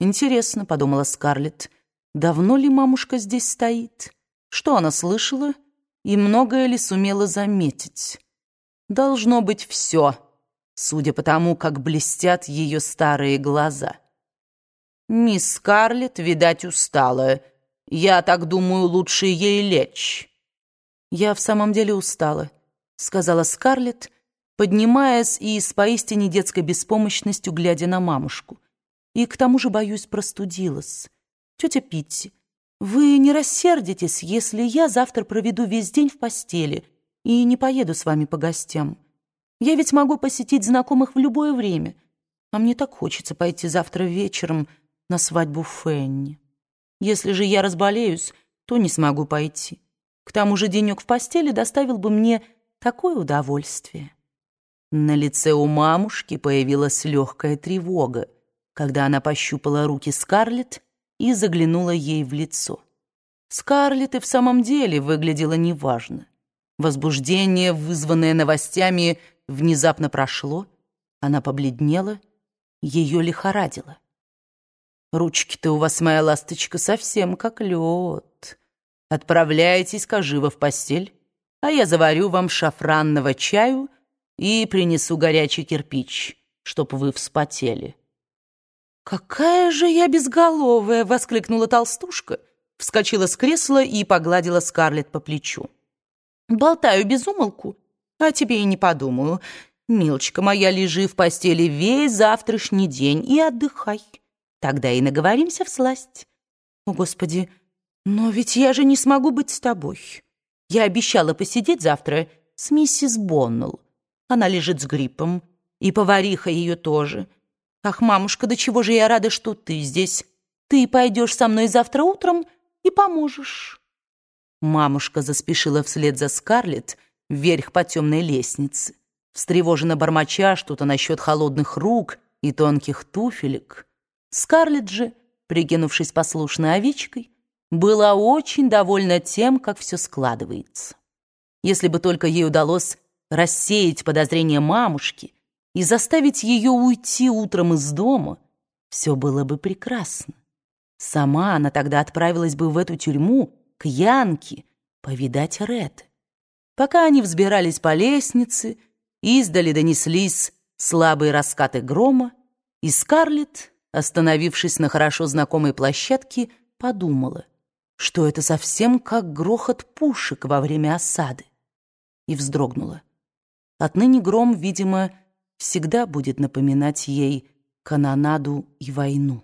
«Интересно», — подумала Скарлетт, — «давно ли мамушка здесь стоит? Что она слышала и многое ли сумела заметить? Должно быть все, судя по тому, как блестят ее старые глаза». «Мисс Скарлетт, видать, устала. Я так думаю, лучше ей лечь». «Я в самом деле устала», — сказала Скарлетт, поднимаясь и с поистине детской беспомощностью глядя на мамушку. «И к тому же, боюсь, простудилась. Тетя Питти, вы не рассердитесь, если я завтра проведу весь день в постели и не поеду с вами по гостям. Я ведь могу посетить знакомых в любое время, а мне так хочется пойти завтра вечером на свадьбу Фенни. Если же я разболеюсь, то не смогу пойти». К тому же денек в постели доставил бы мне такое удовольствие. На лице у мамушки появилась легкая тревога, когда она пощупала руки Скарлетт и заглянула ей в лицо. Скарлетт и в самом деле выглядела неважно. Возбуждение, вызванное новостями, внезапно прошло, она побледнела, ее лихорадило. «Ручки-то у вас, моя ласточка, совсем как лед», Отправляйтесь-ка живо в постель, а я заварю вам шафранного чаю и принесу горячий кирпич, чтоб вы вспотели». «Какая же я безголовая!» — воскликнула толстушка, вскочила с кресла и погладила Скарлетт по плечу. «Болтаю без умолку, а тебе и не подумаю. Милочка моя, лежи в постели весь завтрашний день и отдыхай. Тогда и наговоримся в сласть. О, Господи, «Но ведь я же не смогу быть с тобой. Я обещала посидеть завтра с миссис Боннелл. Она лежит с гриппом, и повариха ее тоже. Ах, мамушка, до чего же я рада, что ты здесь. Ты пойдешь со мной завтра утром и поможешь». Мамушка заспешила вслед за Скарлетт вверх по темной лестнице, встревоженно бормоча что-то насчет холодных рук и тонких туфелек. Скарлетт же, прикинувшись послушной овечкой, была очень довольна тем, как все складывается. Если бы только ей удалось рассеять подозрения мамушки и заставить ее уйти утром из дома, все было бы прекрасно. Сама она тогда отправилась бы в эту тюрьму к Янке повидать Ред. Пока они взбирались по лестнице, издали донеслись слабые раскаты грома, и Скарлетт, остановившись на хорошо знакомой площадке, подумала — что это совсем как грохот пушек во время осады. И вздрогнула. Отныне гром, видимо, всегда будет напоминать ей канонаду и войну.